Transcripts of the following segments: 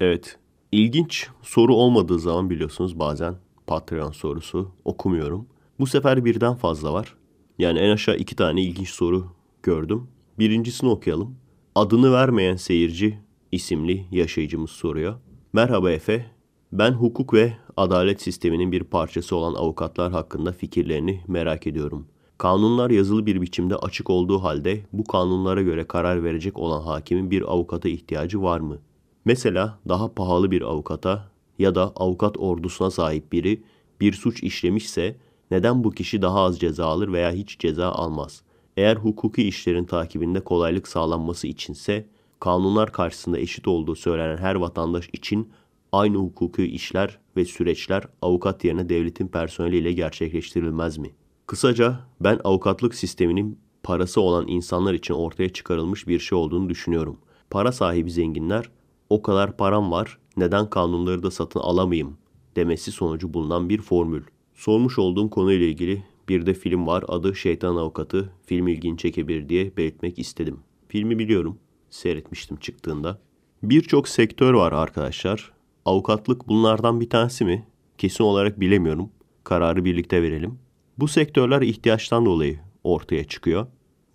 Evet. İlginç soru olmadığı zaman biliyorsunuz bazen Patreon sorusu okumuyorum. Bu sefer birden fazla var. Yani en aşağı iki tane ilginç soru gördüm. Birincisini okuyalım. Adını vermeyen seyirci isimli yaşayıcımız soruyor. Merhaba Efe. Ben hukuk ve adalet sisteminin bir parçası olan avukatlar hakkında fikirlerini merak ediyorum. Kanunlar yazılı bir biçimde açık olduğu halde bu kanunlara göre karar verecek olan hakimin bir avukata ihtiyacı var mı? Mesela daha pahalı bir avukata ya da avukat ordusuna sahip biri bir suç işlemişse neden bu kişi daha az ceza alır veya hiç ceza almaz? Eğer hukuki işlerin takibinde kolaylık sağlanması içinse kanunlar karşısında eşit olduğu söylenen her vatandaş için aynı hukuki işler ve süreçler avukat yerine devletin personeliyle gerçekleştirilmez mi? Kısaca ben avukatlık sisteminin parası olan insanlar için ortaya çıkarılmış bir şey olduğunu düşünüyorum. Para sahibi zenginler o kadar param var neden kanunları da satın alamayayım demesi sonucu bulunan bir formül. Sormuş olduğum konuyla ilgili bir de film var adı Şeytan Avukatı. Film ilgini çekebilir diye belirtmek istedim. Filmi biliyorum. Seyretmiştim çıktığında. Birçok sektör var arkadaşlar. Avukatlık bunlardan bir tanesi mi? Kesin olarak bilemiyorum. Kararı birlikte verelim. Bu sektörler ihtiyaçtan dolayı ortaya çıkıyor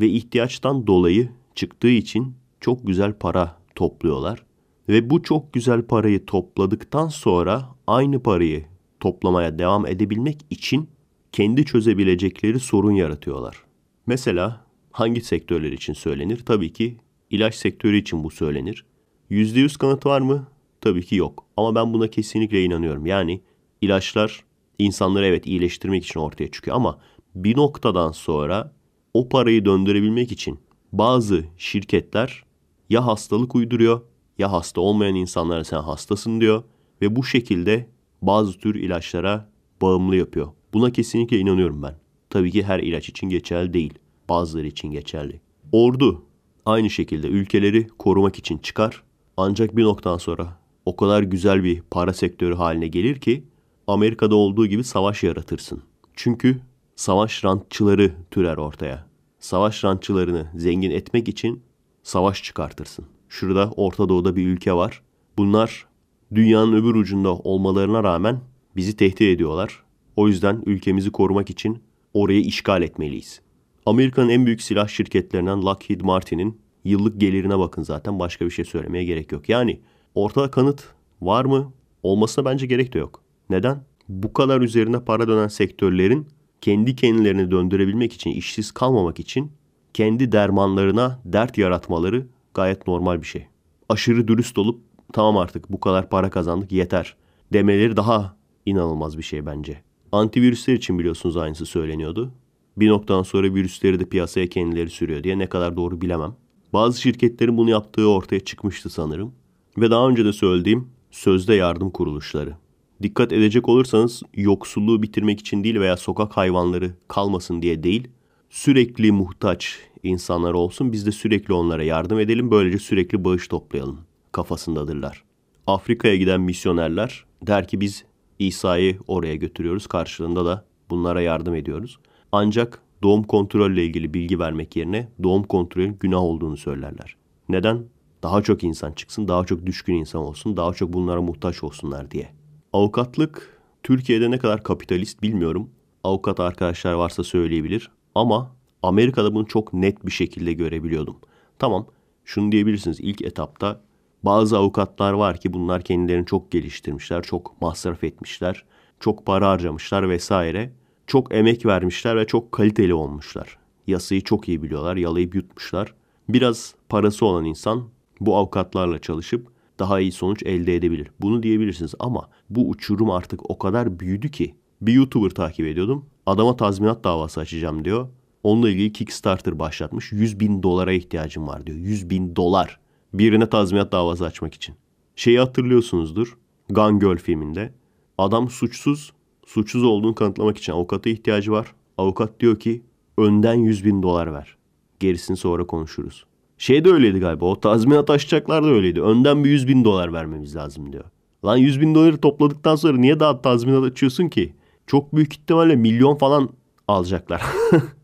ve ihtiyaçtan dolayı çıktığı için çok güzel para topluyorlar. Ve bu çok güzel parayı topladıktan sonra aynı parayı toplamaya devam edebilmek için kendi çözebilecekleri sorun yaratıyorlar. Mesela hangi sektörler için söylenir? Tabii ki ilaç sektörü için bu söylenir. %100 kanıt var mı? Tabii ki yok. Ama ben buna kesinlikle inanıyorum. Yani ilaçlar insanları evet iyileştirmek için ortaya çıkıyor ama bir noktadan sonra o parayı döndürebilmek için bazı şirketler ya hastalık uyduruyor ya hasta olmayan insanlara sen hastasın diyor ve bu şekilde bazı tür ilaçlara bağımlı yapıyor. Buna kesinlikle inanıyorum ben. Tabii ki her ilaç için geçerli değil. Bazıları için geçerli. Ordu aynı şekilde ülkeleri korumak için çıkar. Ancak bir noktadan sonra o kadar güzel bir para sektörü haline gelir ki Amerika'da olduğu gibi savaş yaratırsın. Çünkü savaş rantçıları türer ortaya. Savaş rantçılarını zengin etmek için savaş çıkartırsın. Şurada Orta Doğu'da bir ülke var. Bunlar dünyanın öbür ucunda olmalarına rağmen bizi tehdit ediyorlar. O yüzden ülkemizi korumak için orayı işgal etmeliyiz. Amerika'nın en büyük silah şirketlerinden Lockheed Martin'in yıllık gelirine bakın zaten başka bir şey söylemeye gerek yok. Yani ortada kanıt var mı? Olmasına bence gerek de yok. Neden? Bu kadar üzerine para dönen sektörlerin kendi kendilerini döndürebilmek için, işsiz kalmamak için kendi dermanlarına dert yaratmaları gayet normal bir şey. Aşırı dürüst olup tamam artık bu kadar para kazandık yeter demeleri daha inanılmaz bir şey bence. Antivirüsler için biliyorsunuz aynısı söyleniyordu. Bir noktadan sonra virüsleri de piyasaya kendileri sürüyor diye ne kadar doğru bilemem. Bazı şirketlerin bunu yaptığı ortaya çıkmıştı sanırım. Ve daha önce de söylediğim sözde yardım kuruluşları. Dikkat edecek olursanız yoksulluğu bitirmek için değil veya sokak hayvanları kalmasın diye değil, sürekli muhtaç insanlar olsun biz de sürekli onlara yardım edelim böylece sürekli bağış toplayalım kafasındadırlar. Afrika'ya giden misyonerler der ki biz İsa'yı oraya götürüyoruz karşılığında da bunlara yardım ediyoruz. Ancak doğum kontrolle ilgili bilgi vermek yerine doğum kontrolün günah olduğunu söylerler. Neden? Daha çok insan çıksın, daha çok düşkün insan olsun, daha çok bunlara muhtaç olsunlar diye. Avukatlık Türkiye'de ne kadar kapitalist bilmiyorum. Avukat arkadaşlar varsa söyleyebilir. Ama Amerika'da bunu çok net bir şekilde görebiliyordum. Tamam şunu diyebilirsiniz ilk etapta bazı avukatlar var ki bunlar kendilerini çok geliştirmişler, çok masraf etmişler, çok para harcamışlar vesaire. Çok emek vermişler ve çok kaliteli olmuşlar. Yasayı çok iyi biliyorlar, yalayıp yutmuşlar. Biraz parası olan insan bu avukatlarla çalışıp daha iyi sonuç elde edebilir. Bunu diyebilirsiniz ama bu uçurum artık o kadar büyüdü ki bir YouTuber takip ediyordum. Adama tazminat davası açacağım diyor. Onunla ilgili Kickstarter başlatmış. 100 bin dolara ihtiyacım var diyor. 100 bin dolar. Birine tazminat davası açmak için. Şeyi hatırlıyorsunuzdur. Gun Girl filminde. Adam suçsuz. Suçsuz olduğunu kanıtlamak için avukata ihtiyacı var. Avukat diyor ki önden 100 bin dolar ver. Gerisini sonra konuşuruz. Şey de öyleydi galiba. O tazminat açacaklar da öyleydi. Önden bir 100 bin dolar vermemiz lazım diyor. Lan 100 bin doları topladıktan sonra niye daha tazminat açıyorsun ki? Çok büyük ihtimalle milyon falan alacaklar.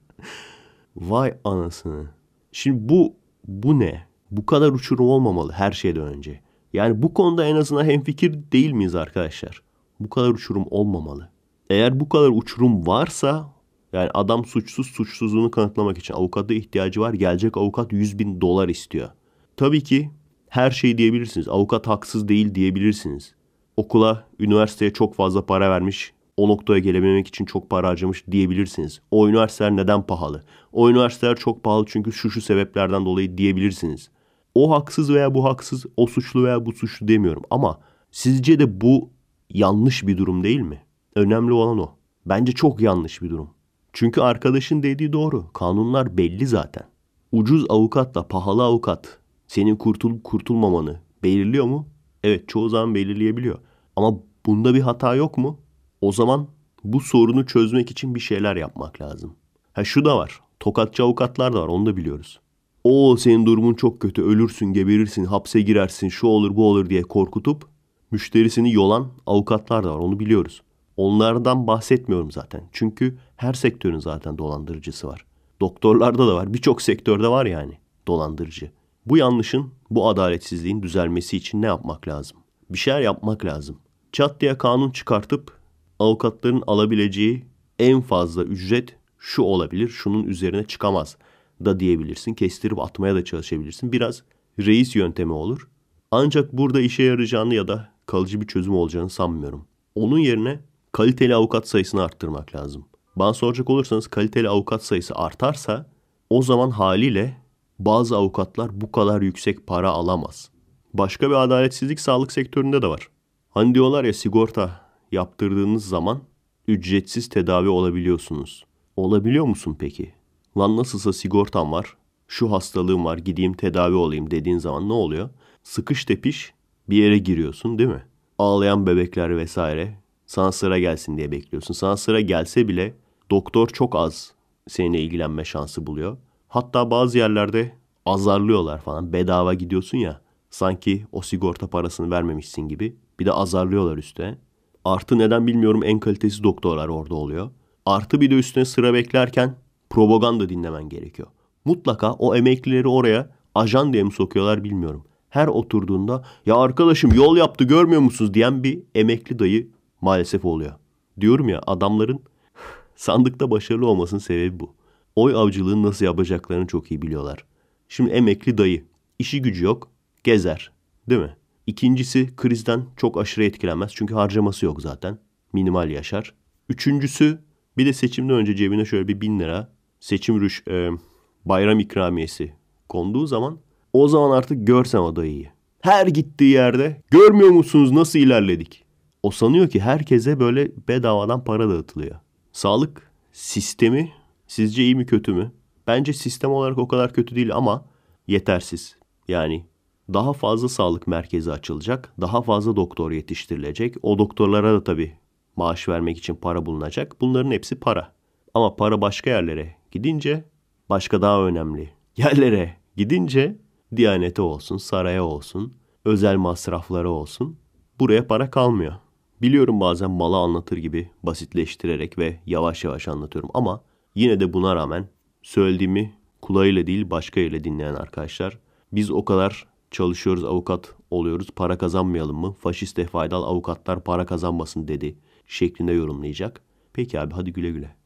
Vay anasını. Şimdi bu bu ne? Bu kadar uçurum olmamalı her şeyden önce. Yani bu konuda en azından hemfikir değil miyiz arkadaşlar? Bu kadar uçurum olmamalı. Eğer bu kadar uçurum varsa yani adam suçsuz suçsuzluğunu kanıtlamak için avukata ihtiyacı var. Gelecek avukat 100 bin dolar istiyor. Tabii ki her şey diyebilirsiniz. Avukat haksız değil diyebilirsiniz. Okula, üniversiteye çok fazla para vermiş. O noktaya gelememek için çok para harcamış diyebilirsiniz. O üniversiteler neden pahalı? O üniversiteler çok pahalı çünkü şu şu sebeplerden dolayı diyebilirsiniz. O haksız veya bu haksız, o suçlu veya bu suçlu demiyorum. Ama sizce de bu yanlış bir durum değil mi? Önemli olan o. Bence çok yanlış bir durum. Çünkü arkadaşın dediği doğru. Kanunlar belli zaten. Ucuz avukatla pahalı avukat senin kurtulup kurtulmamanı belirliyor mu? Evet çoğu zaman belirleyebiliyor. Ama bunda bir hata yok mu? O zaman bu sorunu çözmek için bir şeyler yapmak lazım. Ha şu da var. Tokatçı avukatlar da var onu da biliyoruz. O senin durumun çok kötü ölürsün geberirsin hapse girersin şu olur bu olur diye korkutup müşterisini yolan avukatlar da var onu biliyoruz. Onlardan bahsetmiyorum zaten. Çünkü her sektörün zaten dolandırıcısı var. Doktorlarda da var. Birçok sektörde var yani dolandırıcı. Bu yanlışın, bu adaletsizliğin düzelmesi için ne yapmak lazım? Bir şeyler yapmak lazım. Çat diye kanun çıkartıp avukatların alabileceği en fazla ücret şu olabilir, şunun üzerine çıkamaz da diyebilirsin. Kestirip atmaya da çalışabilirsin. Biraz reis yöntemi olur. Ancak burada işe yarayacağını ya da kalıcı bir çözüm olacağını sanmıyorum. Onun yerine kaliteli avukat sayısını arttırmak lazım. Bana soracak olursanız kaliteli avukat sayısı artarsa o zaman haliyle bazı avukatlar bu kadar yüksek para alamaz. Başka bir adaletsizlik sağlık sektöründe de var. Hani diyorlar ya sigorta yaptırdığınız zaman ücretsiz tedavi olabiliyorsunuz. Olabiliyor musun peki? Lan nasılsa sigortam var, şu hastalığım var gideyim tedavi olayım dediğin zaman ne oluyor? Sıkış tepiş bir yere giriyorsun değil mi? Ağlayan bebekler vesaire sana sıra gelsin diye bekliyorsun. Sana sıra gelse bile doktor çok az seninle ilgilenme şansı buluyor. Hatta bazı yerlerde azarlıyorlar falan. Bedava gidiyorsun ya. Sanki o sigorta parasını vermemişsin gibi. Bir de azarlıyorlar üstüne. Artı neden bilmiyorum en kalitesiz doktorlar orada oluyor. Artı bir de üstüne sıra beklerken propaganda dinlemen gerekiyor. Mutlaka o emeklileri oraya ajan diye mi sokuyorlar bilmiyorum. Her oturduğunda ya arkadaşım yol yaptı görmüyor musunuz diyen bir emekli dayı maalesef oluyor. Diyorum ya adamların sandıkta başarılı olmasının sebebi bu. Oy avcılığını nasıl yapacaklarını çok iyi biliyorlar. Şimdi emekli dayı. işi gücü yok. Gezer. Değil mi? İkincisi krizden çok aşırı etkilenmez. Çünkü harcaması yok zaten. Minimal yaşar. Üçüncüsü bir de seçimden önce cebine şöyle bir bin lira seçim rüş e, bayram ikramiyesi konduğu zaman o zaman artık görsen o dayıyı. Her gittiği yerde görmüyor musunuz nasıl ilerledik? O sanıyor ki herkese böyle bedavadan para dağıtılıyor. Sağlık sistemi sizce iyi mi kötü mü? Bence sistem olarak o kadar kötü değil ama yetersiz. Yani daha fazla sağlık merkezi açılacak, daha fazla doktor yetiştirilecek. O doktorlara da tabii maaş vermek için para bulunacak. Bunların hepsi para. Ama para başka yerlere gidince başka daha önemli yerlere gidince Diyanete olsun, saraya olsun, özel masrafları olsun buraya para kalmıyor. Biliyorum bazen malı anlatır gibi basitleştirerek ve yavaş yavaş anlatıyorum ama yine de buna rağmen söylediğimi kulağıyla değil başka ile dinleyen arkadaşlar biz o kadar çalışıyoruz avukat oluyoruz para kazanmayalım mı? Faşist faydalı avukatlar para kazanmasın dedi şeklinde yorumlayacak. Peki abi hadi güle güle.